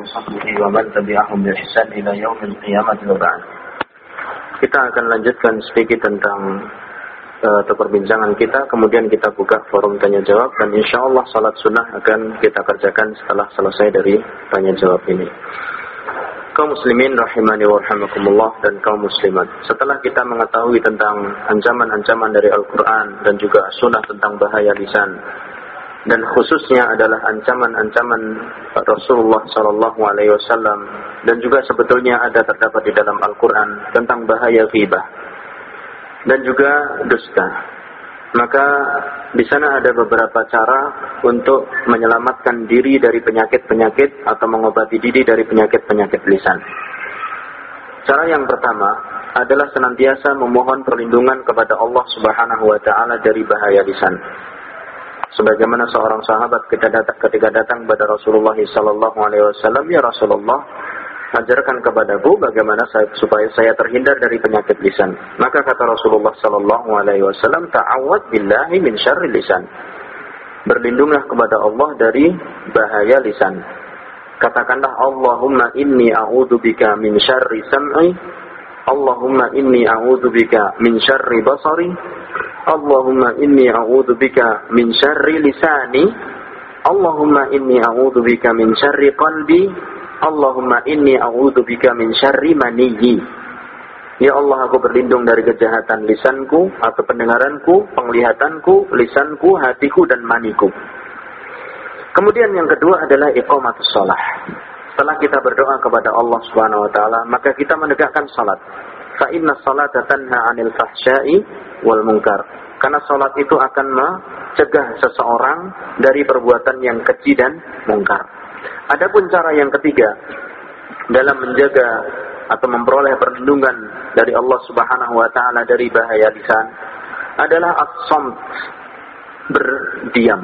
وصحبه ومن تبعهم بإحسان إلى يوم القيامة وبعد Kita akan lanjutkan sedikit tentang uh, perbincangan kita, kemudian kita buka forum tanya jawab dan insya Allah salat sunnah akan kita kerjakan setelah selesai dari tanya jawab ini. Kaum muslimin rahimani wa rahimakumullah dan kaum muslimat. Setelah kita mengetahui tentang ancaman-ancaman dari Al-Quran dan juga sunnah tentang bahaya lisan, dan khususnya adalah ancaman-ancaman Rasulullah Shallallahu Alaihi Wasallam dan juga sebetulnya ada terdapat di dalam Al-Quran tentang bahaya ghibah dan juga dusta. Maka di sana ada beberapa cara untuk menyelamatkan diri dari penyakit-penyakit atau mengobati diri dari penyakit-penyakit lisan. Cara yang pertama adalah senantiasa memohon perlindungan kepada Allah Subhanahu wa taala dari bahaya lisan sebagaimana seorang sahabat ketika datang, ketika datang kepada Rasulullah sallallahu alaihi wasallam ya Rasulullah ajarkan kepadaku bagaimana saya, supaya saya terhindar dari penyakit lisan. Maka kata Rasulullah sallallahu alaihi wasallam ta'awwad billahi min syarri lisan. Berlindunglah kepada Allah dari bahaya lisan. Katakanlah Allahumma inni a'udzubika min syarri sam'i Allahumma inni a'udzubika min syarri basari Allahumma inni a'udhu bika min syarri lisani Allahumma inni a'udhu bika min syarri qalbi Allahumma inni a'udhu bika min syarri maniyi Ya Allah aku berlindung dari kejahatan lisanku atau pendengaranku, penglihatanku, lisanku, hatiku dan maniku. Kemudian yang kedua adalah iqamatus shalah. Setelah kita berdoa kepada Allah Subhanahu wa taala, maka kita menegakkan salat. Fa inna salata tanha fahsya'i wal munkar. Karena salat itu akan mencegah seseorang dari perbuatan yang keji dan mungkar. Adapun cara yang ketiga dalam menjaga atau memperoleh perlindungan dari Allah Subhanahu wa taala dari bahaya lisan adalah as-samt berdiam.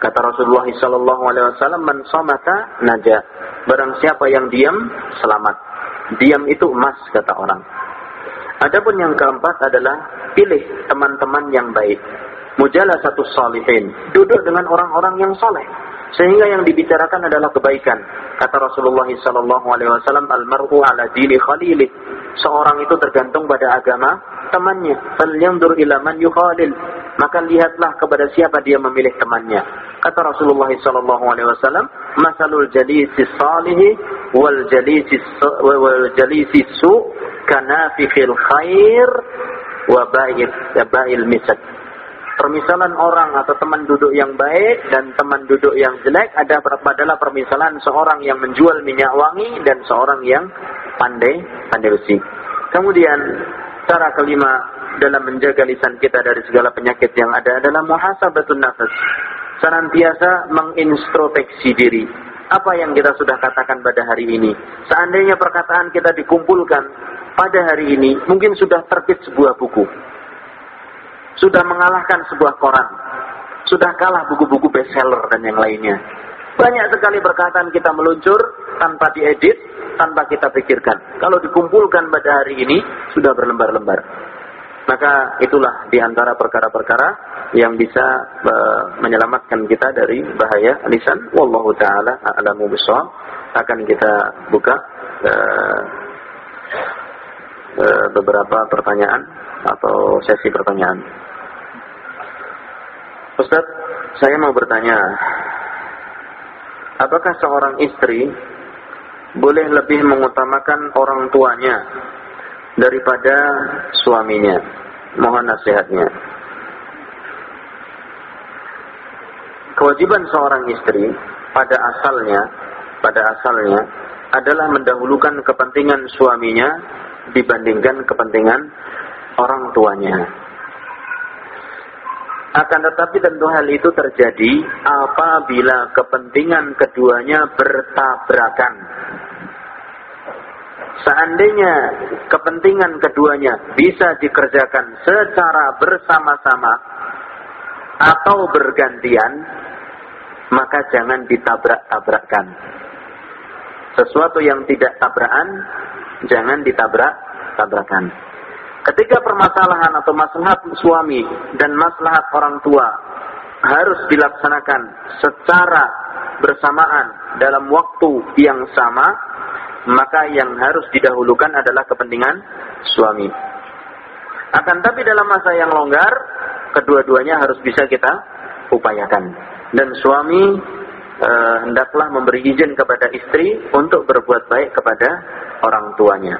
Kata Rasulullah sallallahu alaihi wasallam, "Man samata naja." Barang siapa yang diam, selamat. Diam itu emas kata orang. Adapun yang keempat adalah pilih teman-teman yang baik. Mujalah satu salihin. Duduk dengan orang-orang yang soleh. Sehingga yang dibicarakan adalah kebaikan. Kata Rasulullah sallallahu alaihi wasallam, "Al-mar'u ala dini khalili." Seorang itu tergantung pada agama temannya. Falyanzur ila man yukhalil. Maka lihatlah kepada siapa dia memilih temannya. Kata Rasulullah sallallahu alaihi wasallam, "Masalul jalisi salihi wal jalisi wal jalisi su kanafikhil khair wa ba'il misad. Permisalan orang atau teman duduk yang baik dan teman duduk yang jelek ada adalah permisalan seorang yang menjual minyak wangi dan seorang yang pandai pandai besi. Kemudian cara kelima dalam menjaga lisan kita dari segala penyakit yang ada adalah muhasabatun nafas. Senantiasa mengintrospeksi diri apa yang kita sudah katakan pada hari ini. Seandainya perkataan kita dikumpulkan pada hari ini, mungkin sudah terbit sebuah buku. Sudah mengalahkan sebuah koran. Sudah kalah buku-buku bestseller dan yang lainnya. Banyak sekali perkataan kita meluncur tanpa diedit, tanpa kita pikirkan. Kalau dikumpulkan pada hari ini, sudah berlembar-lembar. Maka itulah di antara perkara-perkara yang bisa uh, menyelamatkan kita dari bahaya lisan. Wallahu taala a'lamu bishawab. Akan kita buka uh, beberapa pertanyaan atau sesi pertanyaan. Ustaz, saya mau bertanya, apakah seorang istri boleh lebih mengutamakan orang tuanya daripada suaminya? Mohon nasihatnya. Kewajiban seorang istri pada asalnya, pada asalnya adalah mendahulukan kepentingan suaminya dibandingkan kepentingan orang tuanya. Akan tetapi tentu hal itu terjadi apabila kepentingan keduanya bertabrakan Seandainya kepentingan keduanya bisa dikerjakan secara bersama-sama atau bergantian, maka jangan ditabrak-tabrakkan. Sesuatu yang tidak tabrakan, jangan ditabrak-tabrakan. Ketika permasalahan atau maslahat suami dan maslahat orang tua harus dilaksanakan secara bersamaan dalam waktu yang sama, maka yang harus didahulukan adalah kepentingan suami. Akan tapi dalam masa yang longgar, kedua-duanya harus bisa kita upayakan. Dan suami e, hendaklah memberi izin kepada istri untuk berbuat baik kepada orang tuanya.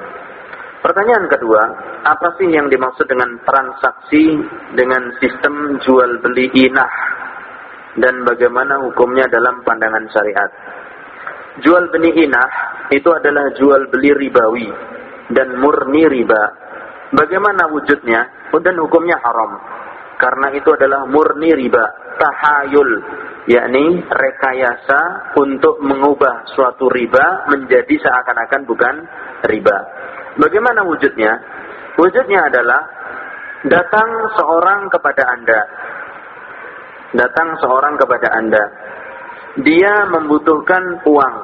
Pertanyaan kedua, apa sih yang dimaksud dengan transaksi dengan sistem jual beli inah dan bagaimana hukumnya dalam pandangan syariat? Jual beli inah itu adalah jual beli ribawi dan murni riba. Bagaimana wujudnya? Dan hukumnya haram. Karena itu adalah murni riba, tahayul, yakni rekayasa untuk mengubah suatu riba menjadi seakan-akan bukan riba. Bagaimana wujudnya? Wujudnya adalah datang seorang kepada Anda. Datang seorang kepada Anda. Dia membutuhkan uang.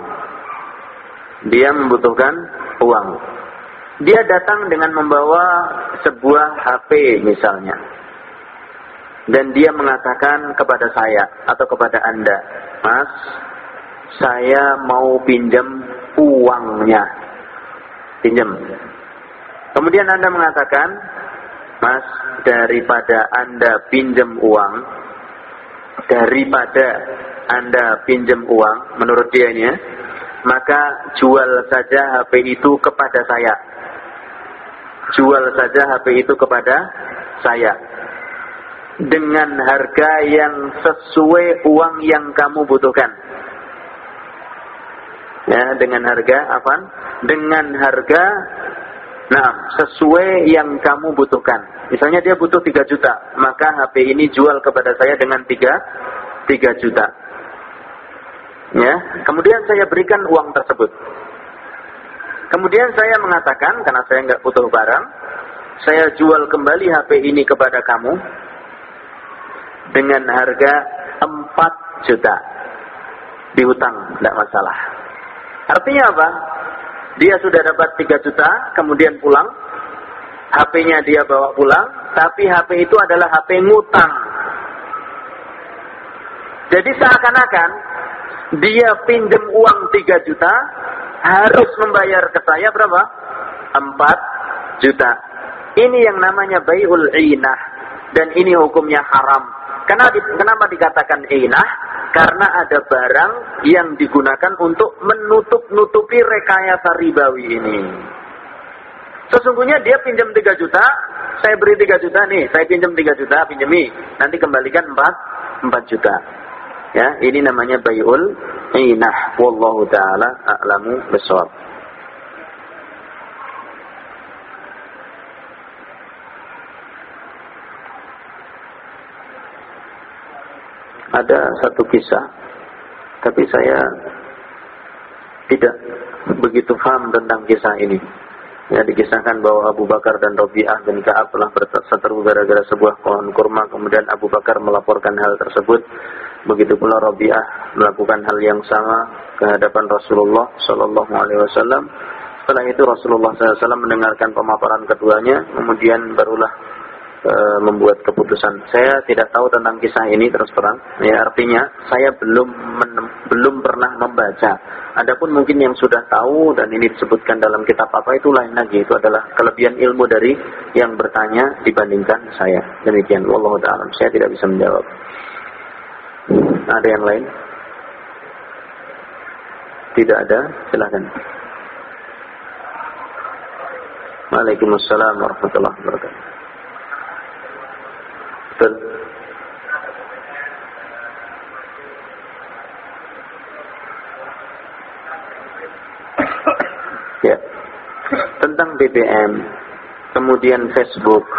Dia membutuhkan uang. Dia datang dengan membawa sebuah HP misalnya. Dan dia mengatakan kepada saya atau kepada Anda, Mas, saya mau pinjam uangnya pinjam. Kemudian Anda mengatakan, Mas, daripada Anda pinjam uang, daripada Anda pinjam uang, menurut dia ini ya, maka jual saja HP itu kepada saya. Jual saja HP itu kepada saya. Dengan harga yang sesuai uang yang kamu butuhkan. Ya, dengan harga apa? dengan harga nah sesuai yang kamu butuhkan. Misalnya dia butuh 3 juta, maka HP ini jual kepada saya dengan 3 3 juta. Ya, kemudian saya berikan uang tersebut. Kemudian saya mengatakan karena saya nggak butuh barang, saya jual kembali HP ini kepada kamu dengan harga 4 juta. Dihutang, tidak masalah. Artinya apa? Dia sudah dapat 3 juta, kemudian pulang. HP-nya dia bawa pulang, tapi HP itu adalah HP ngutang. Jadi seakan-akan dia pinjam uang 3 juta, harus membayar ke saya berapa? 4 juta. Ini yang namanya bayul inah. Dan ini hukumnya haram. Kenapa, kenapa dikatakan inah? Karena ada barang yang digunakan untuk menutup-nutupi rekayasa ribawi ini. Sesungguhnya dia pinjam 3 juta, saya beri 3 juta nih, saya pinjam 3 juta, pinjami. Nanti kembalikan 4, 4 juta. Ya, ini namanya bayul inah. Wallahu taala a'lamu bisawab. Ada satu kisah, tapi saya tidak begitu paham tentang kisah ini. Ya, dikisahkan bahwa Abu Bakar dan Robi'ah bin Ka'ab telah berseteru gara-gara sebuah pohon kurma. Kemudian Abu Bakar melaporkan hal tersebut. Begitu pula Robi'ah melakukan hal yang sama ke hadapan Rasulullah Sallallahu Alaihi Wasallam. Setelah itu Rasulullah SAW mendengarkan pemaparan keduanya, kemudian barulah e, membuat keputusan. Saya tidak tahu tentang kisah ini terus terang. Ya artinya saya belum belum pernah membaca. Adapun mungkin yang sudah tahu dan ini disebutkan dalam kitab apa itu lain lagi. Itu adalah kelebihan ilmu dari yang bertanya dibandingkan saya. Demikian. Wallahu taala. Saya tidak bisa menjawab. Ada yang lain? Tidak ada. Silakan. Waalaikumsalam warahmatullahi wabarakatuh. Ya. Tentang BBM, kemudian Facebook,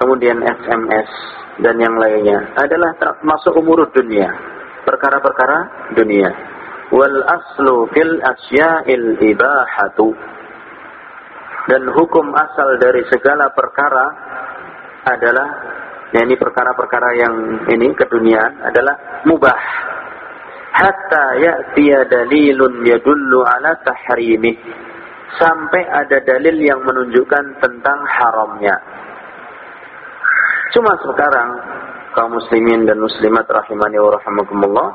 kemudian SMS dan yang lainnya adalah termasuk umur dunia, perkara-perkara dunia. Wal aslu fil asya'il ibahatu. Dan hukum asal dari segala perkara adalah ya ini perkara-perkara yang ini keduniaan adalah mubah hatta ya'tiya dalilun yadullu ala tahrimi sampai ada dalil yang menunjukkan tentang haramnya cuma sekarang kaum muslimin dan muslimat rahimani wa rahimakumullah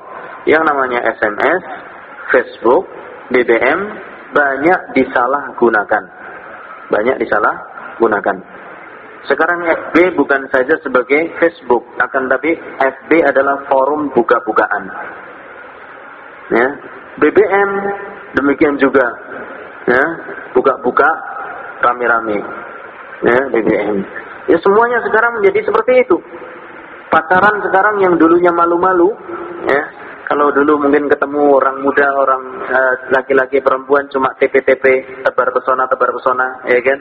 yang namanya SMS, Facebook, BBM banyak disalahgunakan. Banyak disalahgunakan. Sekarang FB bukan saja sebagai Facebook, akan tapi FB adalah forum buka-bukaan. Ya, BBM demikian juga. Ya, buka-buka rame-rame. Ya, BBM. Ya semuanya sekarang menjadi seperti itu. Pacaran sekarang yang dulunya malu-malu, ya, kalau dulu mungkin ketemu orang muda, orang eh, laki-laki, uh, perempuan cuma TP-TP, tebar pesona, tebar pesona, ya kan?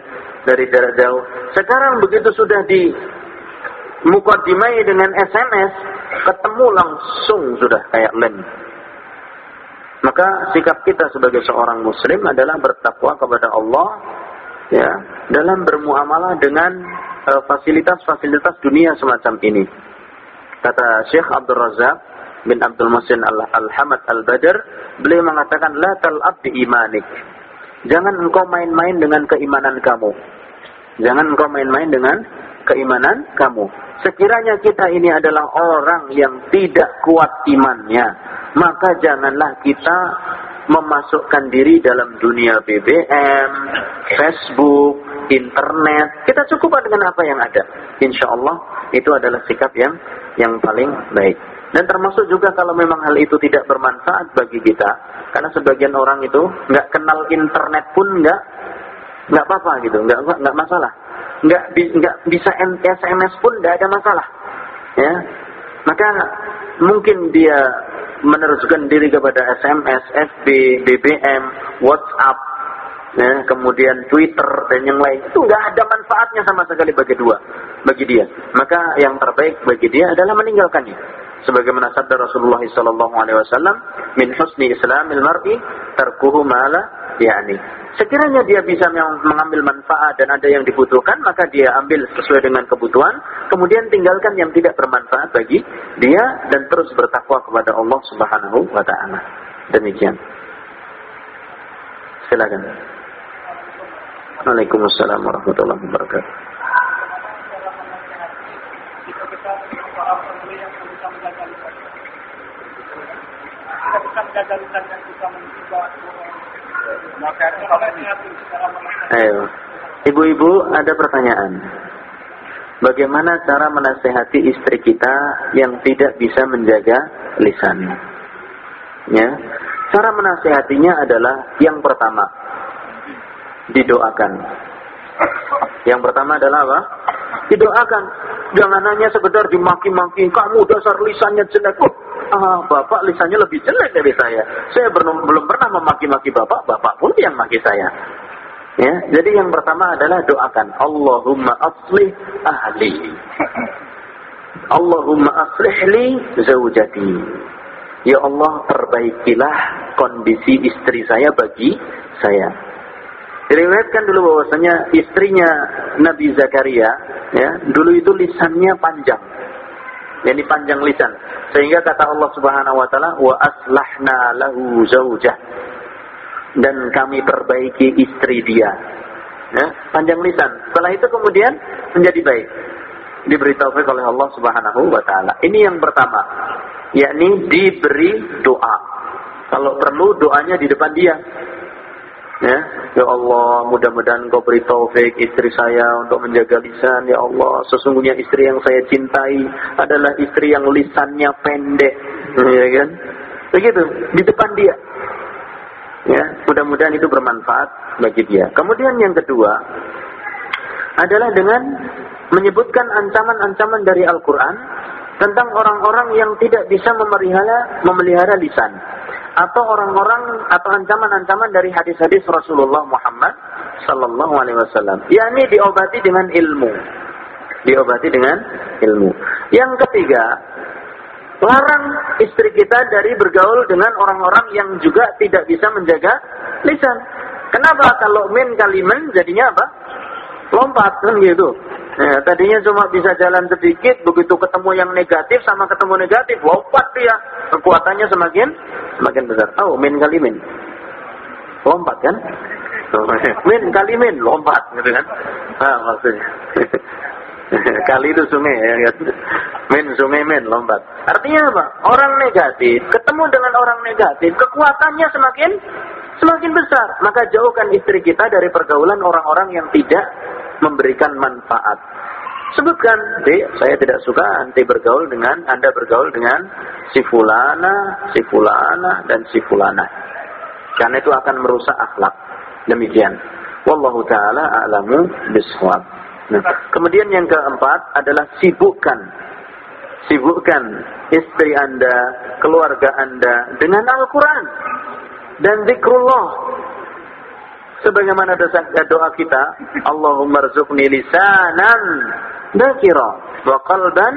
Dari jarak jauh. Sekarang begitu sudah di mukadimai dengan SMS, ketemu langsung sudah kayak lem. Maka sikap kita sebagai seorang muslim adalah bertakwa kepada Allah ya dalam bermuamalah dengan eh, fasilitas-fasilitas uh, dunia semacam ini. Kata Syekh Abdul Razak bin Abdul Musin Al-Hamad Al-Badr, beliau mengatakan, La tal'ab di imanik. Jangan engkau main-main dengan keimanan kamu. Jangan engkau main-main dengan keimanan kamu. Sekiranya kita ini adalah orang yang tidak kuat imannya, maka janganlah kita memasukkan diri dalam dunia BBM, Facebook, internet. Kita cukup dengan apa yang ada. Insya Allah itu adalah sikap yang yang paling baik. Dan termasuk juga kalau memang hal itu tidak bermanfaat bagi kita, karena sebagian orang itu nggak kenal internet pun nggak nggak apa-apa gitu, nggak nggak masalah, nggak nggak bisa SMS pun nggak ada masalah, ya. Maka mungkin dia meneruskan diri kepada SMS, FB, BBM, WhatsApp, ya, kemudian Twitter dan yang lain itu nggak ada manfaatnya sama sekali bagi dua, bagi dia. Maka yang terbaik bagi dia adalah meninggalkannya sebagaimana sabda Rasulullah sallallahu alaihi wasallam min husni islamil mar'i tarkuhu mala yakni sekiranya dia bisa mengambil manfaat dan ada yang dibutuhkan maka dia ambil sesuai dengan kebutuhan kemudian tinggalkan yang tidak bermanfaat bagi dia dan terus bertakwa kepada Allah Subhanahu wa taala. Demikian. Silakan. Waalaikumsalam warahmatullahi wabarakatuh Ayo. Ibu-ibu ada pertanyaan. Bagaimana cara menasehati istri kita yang tidak bisa menjaga lisan? Ya. Cara menasehatinya adalah yang pertama didoakan. Yang pertama adalah apa? Didoakan. Jangan hanya sekedar dimaki-maki, kamu dasar lisannya jelek. Oh, ah, bapak lisannya lebih jelek dari saya. Saya belum pernah memaki-maki bapak, bapak pun yang maki saya. Ya, jadi yang pertama adalah doakan Allahumma aslih ahli. Allahumma aslih li zaujati. Ya Allah, perbaikilah kondisi istri saya bagi saya. Diriwayatkan dulu bahwasanya istrinya Nabi Zakaria, ya, dulu itu lisannya panjang. Jadi panjang lisan. Sehingga kata Allah Subhanahu wa taala wa aslahna lahu zaujah. Dan kami perbaiki istri dia. Ya, panjang lisan. Setelah itu kemudian menjadi baik. Diberi taufik oleh Allah Subhanahu wa taala. Ini yang pertama, yakni diberi doa. Kalau perlu doanya di depan dia. Ya, ya Allah, mudah-mudahan Engkau beri taufik istri saya untuk menjaga lisan. Ya Allah, sesungguhnya istri yang saya cintai adalah istri yang lisannya pendek, ya kan? Begitu di depan dia. Ya, mudah-mudahan itu bermanfaat bagi dia. Kemudian yang kedua adalah dengan menyebutkan ancaman-ancaman dari Al-Qur'an tentang orang-orang yang tidak bisa memelihara memelihara lisan atau orang-orang atau ancaman-ancaman dari hadis-hadis Rasulullah Muhammad sallallahu alaihi wasallam. yakni diobati dengan ilmu. Diobati dengan ilmu. Yang ketiga, larang istri kita dari bergaul dengan orang-orang yang juga tidak bisa menjaga lisan. Kenapa kalau min kaliman jadinya apa? Lompat kan gitu. Ya, tadinya cuma bisa jalan sedikit, begitu ketemu yang negatif sama ketemu negatif, lompat dia. Kekuatannya semakin semakin besar. Oh, min kali min. Lompat kan? min kali min, lompat gitu kan? Ah, maksudnya. Kali itu sungai ya. Kan? Men sungai men lompat. Artinya apa? Orang negatif ketemu dengan orang negatif, kekuatannya semakin semakin besar. Maka jauhkan istri kita dari pergaulan orang-orang yang tidak memberikan manfaat. Sebutkan, saya tidak suka anti bergaul dengan, anda bergaul dengan si fulana, si fulana, dan si fulana. Karena itu akan merusak akhlak. Demikian. Wallahu ta'ala a'lamu biswab. Nah, kemudian yang keempat adalah sibukkan. Sibukkan istri anda, keluarga anda dengan Al-Quran. Dan zikrullah sebagaimana doa kita Allahumma rzuqni lisanan dzakira wa qalban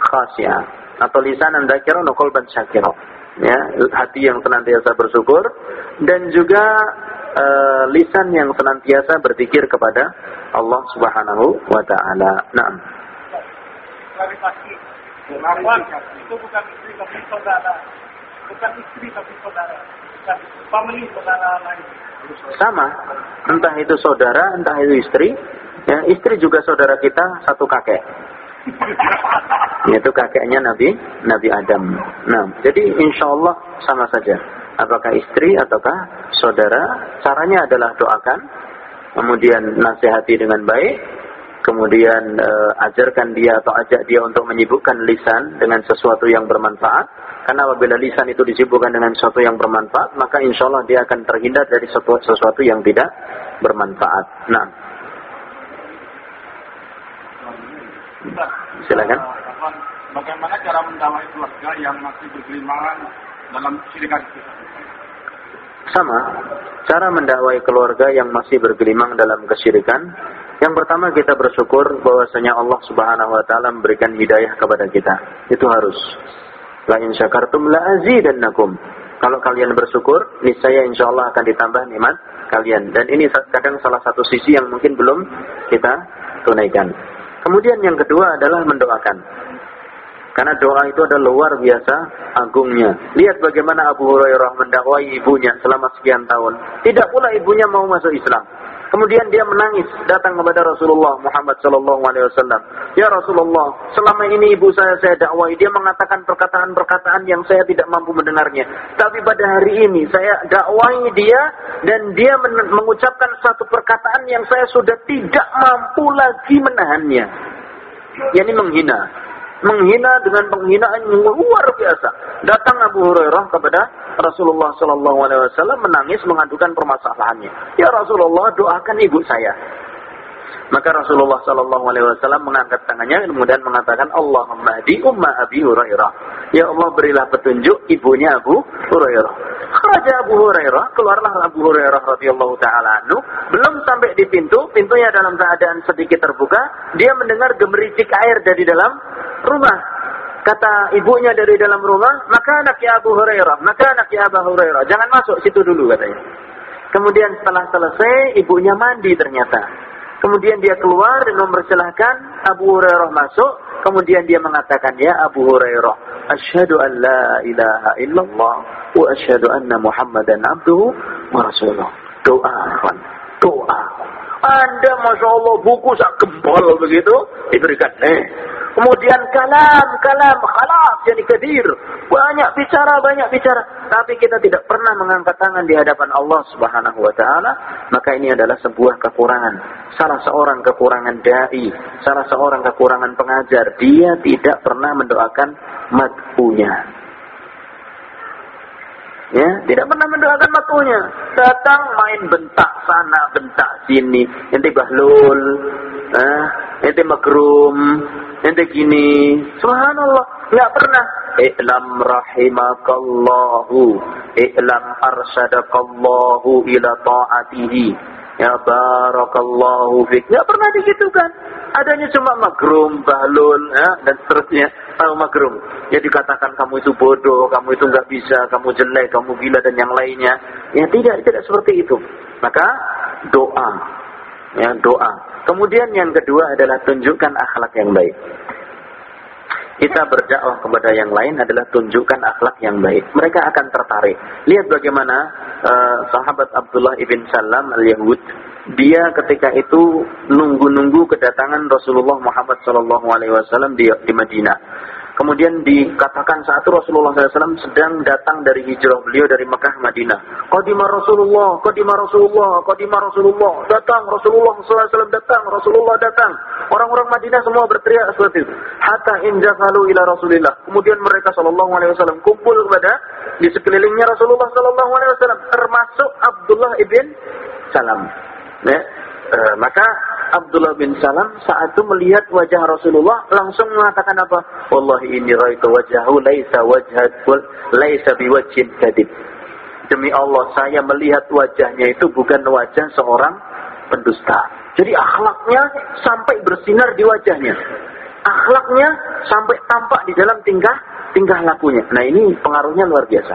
khasya atau lisanan dzakira wa qalban syakira ya hati yang senantiasa bersyukur dan juga uh, lisan yang senantiasa berzikir kepada Allah Subhanahu wa taala. Naam. itu bukan istri tapi saudara. Bukan istri tapi saudara. Bukan family saudara lain. Sama, entah itu saudara, entah itu istri. Ya, istri juga saudara kita satu kakek. Itu kakeknya Nabi Nabi Adam. Nah, jadi insya Allah sama saja. Apakah istri ataukah saudara? Caranya adalah doakan, kemudian nasihati dengan baik, kemudian uh, ajarkan dia atau ajak dia untuk menyibukkan lisan dengan sesuatu yang bermanfaat. Karena apabila lisan itu disibukkan dengan sesuatu yang bermanfaat, maka insya Allah dia akan terhindar dari sesuatu, sesuatu yang tidak bermanfaat. Nah, silakan. Bagaimana cara mendawai keluarga yang masih bergelimangan dalam syirikan sama, cara mendakwai keluarga yang masih bergelimang dalam kesyirikan yang pertama kita bersyukur bahwasanya Allah Subhanahu wa taala memberikan hidayah kepada kita. Itu harus. La in syakartum la azidannakum. Kalau kalian bersyukur, niscaya insya Allah akan ditambah nikmat kalian. Dan ini kadang salah satu sisi yang mungkin belum kita tunaikan. Kemudian yang kedua adalah mendoakan. Karena doa itu adalah luar biasa agungnya. Lihat bagaimana Abu Hurairah mendakwai ibunya selama sekian tahun. Tidak pula ibunya mau masuk Islam. Kemudian dia menangis datang kepada Rasulullah Muhammad wasallam. Ya Rasulullah, selama ini ibu saya saya dakwai, dia mengatakan perkataan-perkataan yang saya tidak mampu mendengarnya. Tapi pada hari ini saya dakwai dia dan dia mengucapkan satu perkataan yang saya sudah tidak mampu lagi menahannya. Yani menghina menghina dengan penghinaan yang luar biasa. Datang Abu Hurairah kepada Rasulullah Wasallam menangis mengadukan permasalahannya. Ya Rasulullah doakan ibu saya. Maka Rasulullah Wasallam mengangkat tangannya kemudian mengatakan Allahumma di umma Abi Hurairah. Ya Allah berilah petunjuk ibunya Abu Hurairah. Raja Abu Hurairah, keluarlah Abu Hurairah radhiyallahu taala anhu, belum sampai di pintu, pintunya dalam keadaan sedikit terbuka, dia mendengar gemericik air dari dalam rumah. Kata ibunya dari dalam rumah, maka anak ya Abu Hurairah, maka anak ya Abu Hurairah, jangan masuk situ dulu katanya. Kemudian setelah selesai, ibunya mandi ternyata. Kemudian dia keluar dan mempersilahkan Abu Hurairah masuk. Kemudian dia mengatakan, Ya Abu Hurairah, Asyhadu an la ilaha illallah wa asyhadu anna Muhammadan abduhu wa rasuluh. Doa, doa. Anda Masya Allah buku sak gempol begitu diberikan. Eh, Kemudian kalam, kalam, khalaf, jadi kedir. Banyak bicara, banyak bicara. Tapi kita tidak pernah mengangkat tangan di hadapan Allah subhanahu wa ta'ala. Maka ini adalah sebuah kekurangan. Salah seorang kekurangan da'i. Salah seorang kekurangan pengajar. Dia tidak pernah mendoakan matkunya. Ya, tidak pernah mendoakan matunya. Datang main bentak sana, bentak sini. Ente bahlul, eh, ente makrum, ente gini. Subhanallah, nggak pernah. I'lam rahimakallahu, i'lam arsyadakallahu ila ta'atihi. Ya barakallahu fik. Nggak pernah digitukan. Adanya cuma magrum, bahlul, ya, dan seterusnya. Tahu magrum. Ya dikatakan kamu itu bodoh, kamu itu nggak bisa, kamu jelek, kamu gila dan yang lainnya. Ya tidak, tidak seperti itu. Maka doa. Ya doa. Kemudian yang kedua adalah tunjukkan akhlak yang baik. Kita berdakwah kepada yang lain adalah tunjukkan akhlak yang baik. Mereka akan tertarik. Lihat bagaimana uh, sahabat Abdullah ibn Salam al-Yahud dia ketika itu nunggu-nunggu kedatangan Rasulullah Muhammad SAW di, di Madinah. Kemudian dikatakan saat Rasulullah SAW sedang datang dari hijrah beliau dari Mekah Madinah. Qadimah Rasulullah, Qadimah Rasulullah, Qadimah Rasulullah. Datang Rasulullah SAW datang, Rasulullah datang. Orang-orang Madinah semua berteriak seperti itu. Hatta injafalu ila Rasulillah. Kemudian mereka Wasallam kumpul kepada di sekelilingnya Rasulullah Wasallam, termasuk Abdullah ibn Salam. Ya, e, maka Abdullah bin Salam saat itu melihat wajah Rasulullah langsung mengatakan apa? Wallahi ini raitu wajahu laisa wajhat laisa biwajhin kadib. Demi Allah saya melihat wajahnya itu bukan wajah seorang pendusta. Jadi akhlaknya sampai bersinar di wajahnya. Akhlaknya sampai tampak di dalam tingkah tingkah lakunya. Nah ini pengaruhnya luar biasa.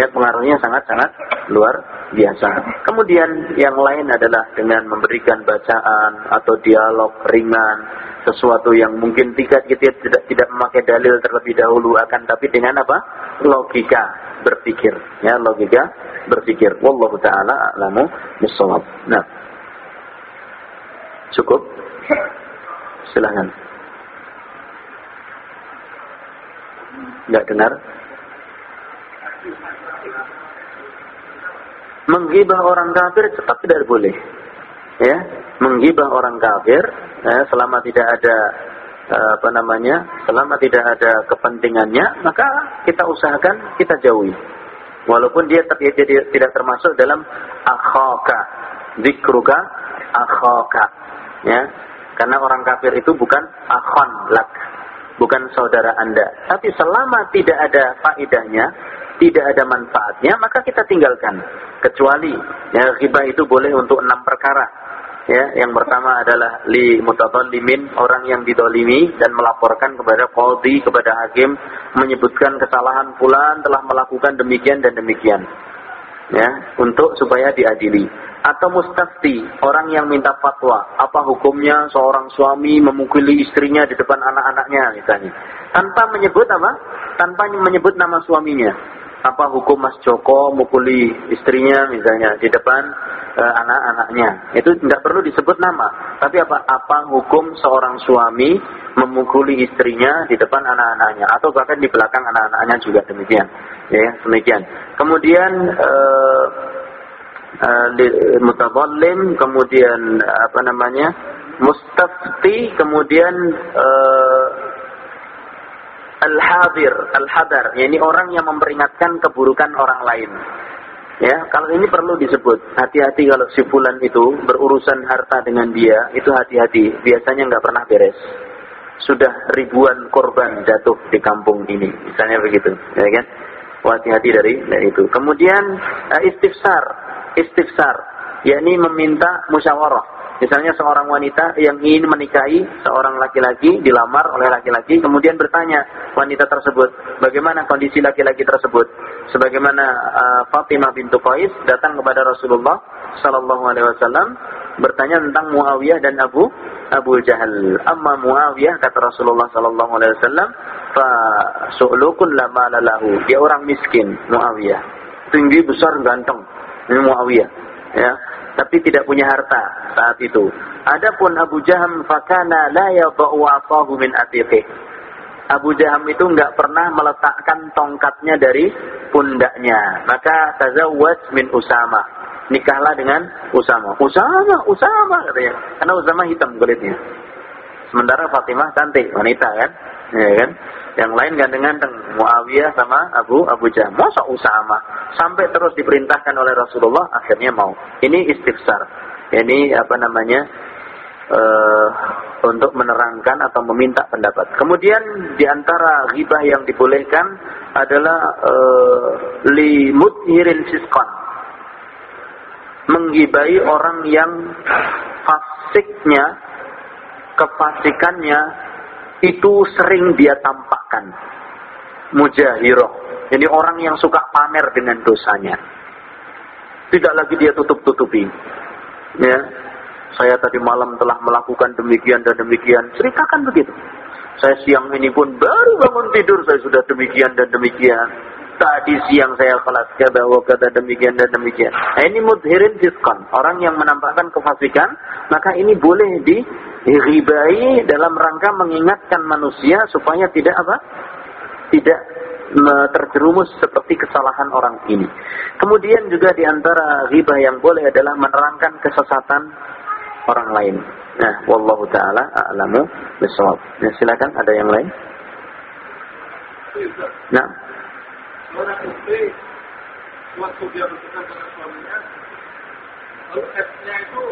Ya pengaruhnya sangat-sangat luar biasa. Kemudian yang lain adalah dengan memberikan bacaan atau dialog ringan, sesuatu yang mungkin tidak kita tidak tidak memakai dalil terlebih dahulu akan tapi dengan apa? logika berpikir, ya logika berpikir. Wallahu taala a'lamu bissawab. Nah. Cukup? Silahkan. Enggak dengar? Menggibah orang kafir tetap tidak boleh. Ya, menggibah orang kafir ya, selama tidak ada eh, apa namanya, selama tidak ada kepentingannya, maka kita usahakan kita jauhi. Walaupun dia tidak, tidak termasuk dalam akhaka, zikruka akhaka. Ya, karena orang kafir itu bukan akhon lak, bukan saudara Anda. Tapi selama tidak ada faidahnya, tidak ada manfaatnya, maka kita tinggalkan. Kecuali ya ghibah itu boleh untuk enam perkara. Ya, yang pertama adalah li mutadallimin, orang yang didolimi dan melaporkan kepada qadhi, kepada hakim menyebutkan kesalahan fulan telah melakukan demikian dan demikian. Ya, untuk supaya diadili. Atau mustafti, orang yang minta fatwa, apa hukumnya seorang suami memukuli istrinya di depan anak-anaknya misalnya. Tanpa menyebut apa? Tanpa menyebut nama suaminya apa hukum Mas Joko mukuli istrinya misalnya di depan uh, anak-anaknya. Itu tidak perlu disebut nama. Tapi apa apa hukum seorang suami memukuli istrinya di depan anak-anaknya atau bahkan di belakang anak-anaknya juga demikian. Ya, demikian. Kemudian uh, uh, kemudian apa namanya? mustafti, kemudian al-hadir, al-hadar, yakni orang yang memperingatkan keburukan orang lain. Ya, kalau ini perlu disebut. Hati-hati kalau si fulan itu berurusan harta dengan dia, itu hati-hati. Biasanya nggak pernah beres. Sudah ribuan korban jatuh di kampung ini, misalnya begitu, ya kan? Hati-hati dari, dari itu. Kemudian uh, istifsar, istifsar, yakni meminta musyawarah Misalnya seorang wanita yang ingin menikahi seorang laki-laki dilamar oleh laki-laki kemudian bertanya wanita tersebut bagaimana kondisi laki-laki tersebut? Sebagaimana uh, Fatimah bintu Qais datang kepada Rasulullah sallallahu alaihi wasallam bertanya tentang Muawiyah dan Abu Abu Jahal. Amma Muawiyah kata Rasulullah sallallahu alaihi wasallam fa su'lukun la lahu. Dia orang miskin Muawiyah. Tinggi besar ganteng ini Muawiyah ya tapi tidak punya harta saat itu. Adapun Abu Jaham fakana la yadau asahu min atiqih. Abu Jaham itu enggak pernah meletakkan tongkatnya dari pundaknya. Maka tazawwaj min Usama. Nikahlah dengan Usama. Usama, Usama katanya. Karena Usama hitam kulitnya. Sementara Fatimah cantik, wanita kan? Ya kan? Yang lain ganteng-ganteng. Muawiyah sama Abu Abu Jahal. Masa Usama. Sampai terus diperintahkan oleh Rasulullah, akhirnya mau. Ini istifsar. Ini apa namanya? Uh, untuk menerangkan atau meminta pendapat. Kemudian di antara ghibah yang dibolehkan adalah uh, li mudhirin siskon. Menggibai orang yang fasiknya, kefasikannya itu sering dia tampakkan. Mujahiroh. Jadi orang yang suka pamer dengan dosanya. Tidak lagi dia tutup-tutupi. Ya, saya tadi malam telah melakukan demikian dan demikian. Ceritakan begitu. Saya siang ini pun baru bangun tidur, saya sudah demikian dan demikian. tadi siang saya kelas kata kata demikian dan demikian. Nah, ini mudhirin fiskon. Orang yang menampakkan kefasikan, maka ini boleh diribai dalam rangka mengingatkan manusia supaya tidak apa? Tidak terjerumus seperti kesalahan orang ini. Kemudian juga di antara yang boleh adalah menerangkan kesesatan orang lain. Nah, wallahu taala a'lamu bisawab. Nah, silakan ada yang lain. Nah. Seorang waktu dia berpisah dengan suaminya, lalu F-nya itu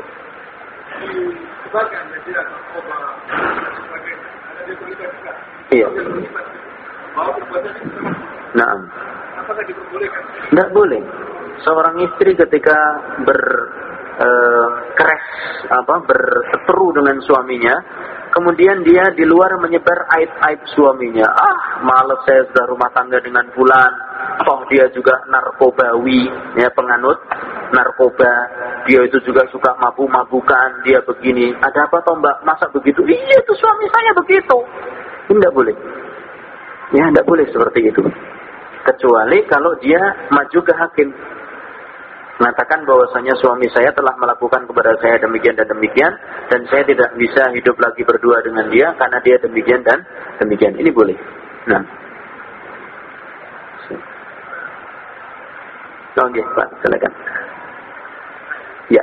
disebarkan, ya tidak narkoba dan sebagainya. Ada di berita juga. Iya. Bahwa perbuatan itu Nah. Apakah diperbolehkan? Tidak boleh. Seorang istri ketika ber crash apa berseteru dengan suaminya kemudian dia di luar menyebar aib-aib suaminya ah males saya sudah rumah tangga dengan bulan toh dia juga narkobawi ya penganut narkoba dia itu juga suka mabuk-mabukan dia begini ada apa toh mbak masa begitu iya itu suami saya begitu tidak boleh ya tidak boleh seperti itu kecuali kalau dia maju ke hakim mengatakan bahwasanya suami saya telah melakukan kepada saya demikian dan demikian dan saya tidak bisa hidup lagi berdua dengan dia karena dia demikian dan demikian. Ini boleh. Nah. Oke, Pak, silakan. Ya.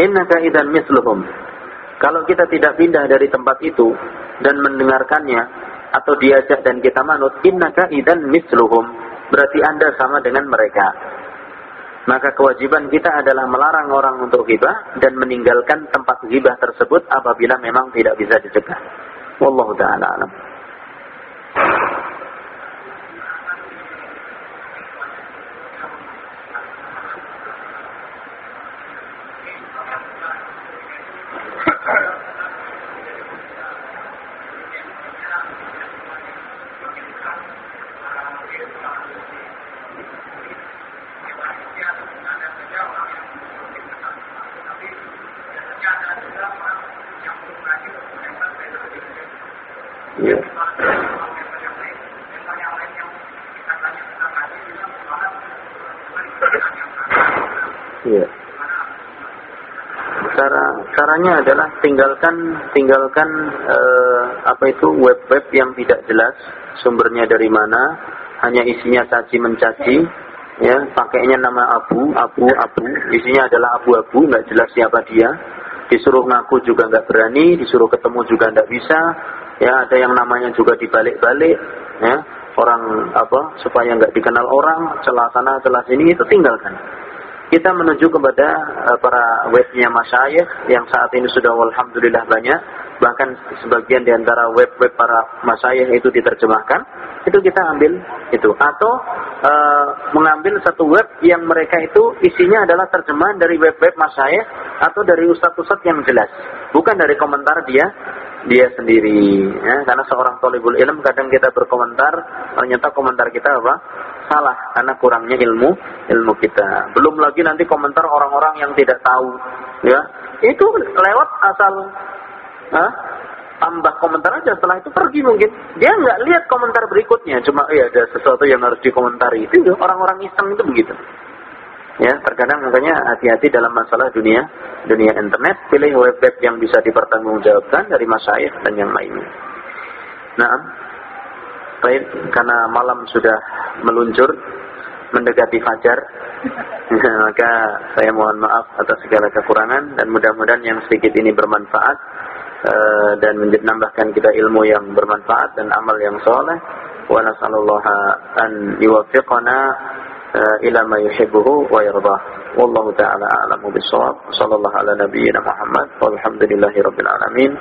Innaka idan misluhum. Kalau kita tidak pindah dari tempat itu dan mendengarkannya atau diajak dan kita manut, innaka idan misluhum. Berarti Anda sama dengan mereka. Maka kewajiban kita adalah melarang orang untuk ghibah dan meninggalkan tempat ghibah tersebut apabila memang tidak bisa dicegah. Wallahu taala alam. caranya adalah tinggalkan tinggalkan uh, apa itu web-web yang tidak jelas sumbernya dari mana, hanya isinya caci mencaci, ya pakainya nama abu, abu, abu, isinya adalah abu-abu, nggak jelas siapa dia. Disuruh ngaku juga nggak berani, disuruh ketemu juga nggak bisa. Ya ada yang namanya juga dibalik-balik, ya orang apa supaya nggak dikenal orang, celah sana celah sini itu tinggalkan kita menuju kepada uh, para webnya masyayikh yang saat ini sudah alhamdulillah banyak. Bahkan sebagian di antara web-web para masyayikh itu diterjemahkan. Itu kita ambil itu. Atau uh, mengambil satu web yang mereka itu isinya adalah terjemahan dari web-web masyayikh atau dari ustadz-ustadz yang jelas. Bukan dari komentar dia dia sendiri ya karena seorang tolibul ilm kadang kita berkomentar ternyata komentar kita apa salah karena kurangnya ilmu ilmu kita. Belum lagi nanti komentar orang-orang yang tidak tahu, ya. Itu lewat asal ah, tambah komentar aja setelah itu pergi mungkin. Dia nggak lihat komentar berikutnya, cuma ya ada sesuatu yang harus dikomentari. Itu orang-orang iseng itu begitu. Ya, terkadang makanya hati-hati dalam masalah dunia dunia internet, pilih web-web yang bisa dipertanggungjawabkan dari masyayikh dan yang lainnya. Nah, Baik, karena malam sudah meluncur mendekati fajar, maka saya mohon maaf atas segala kekurangan dan mudah-mudahan yang sedikit ini bermanfaat uh, dan menambahkan kita ilmu yang bermanfaat dan amal yang soleh. Wa nas'alullaha an yuwaffiqana ila ma yuhibbuhu wa yardah. Wallahu ta'ala a'lamu bissawab. Sallallahu ala nabiyyina Muhammad. Walhamdulillahi rabbil alamin.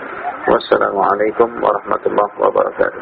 Wassalamualaikum warahmatullahi wabarakatuh.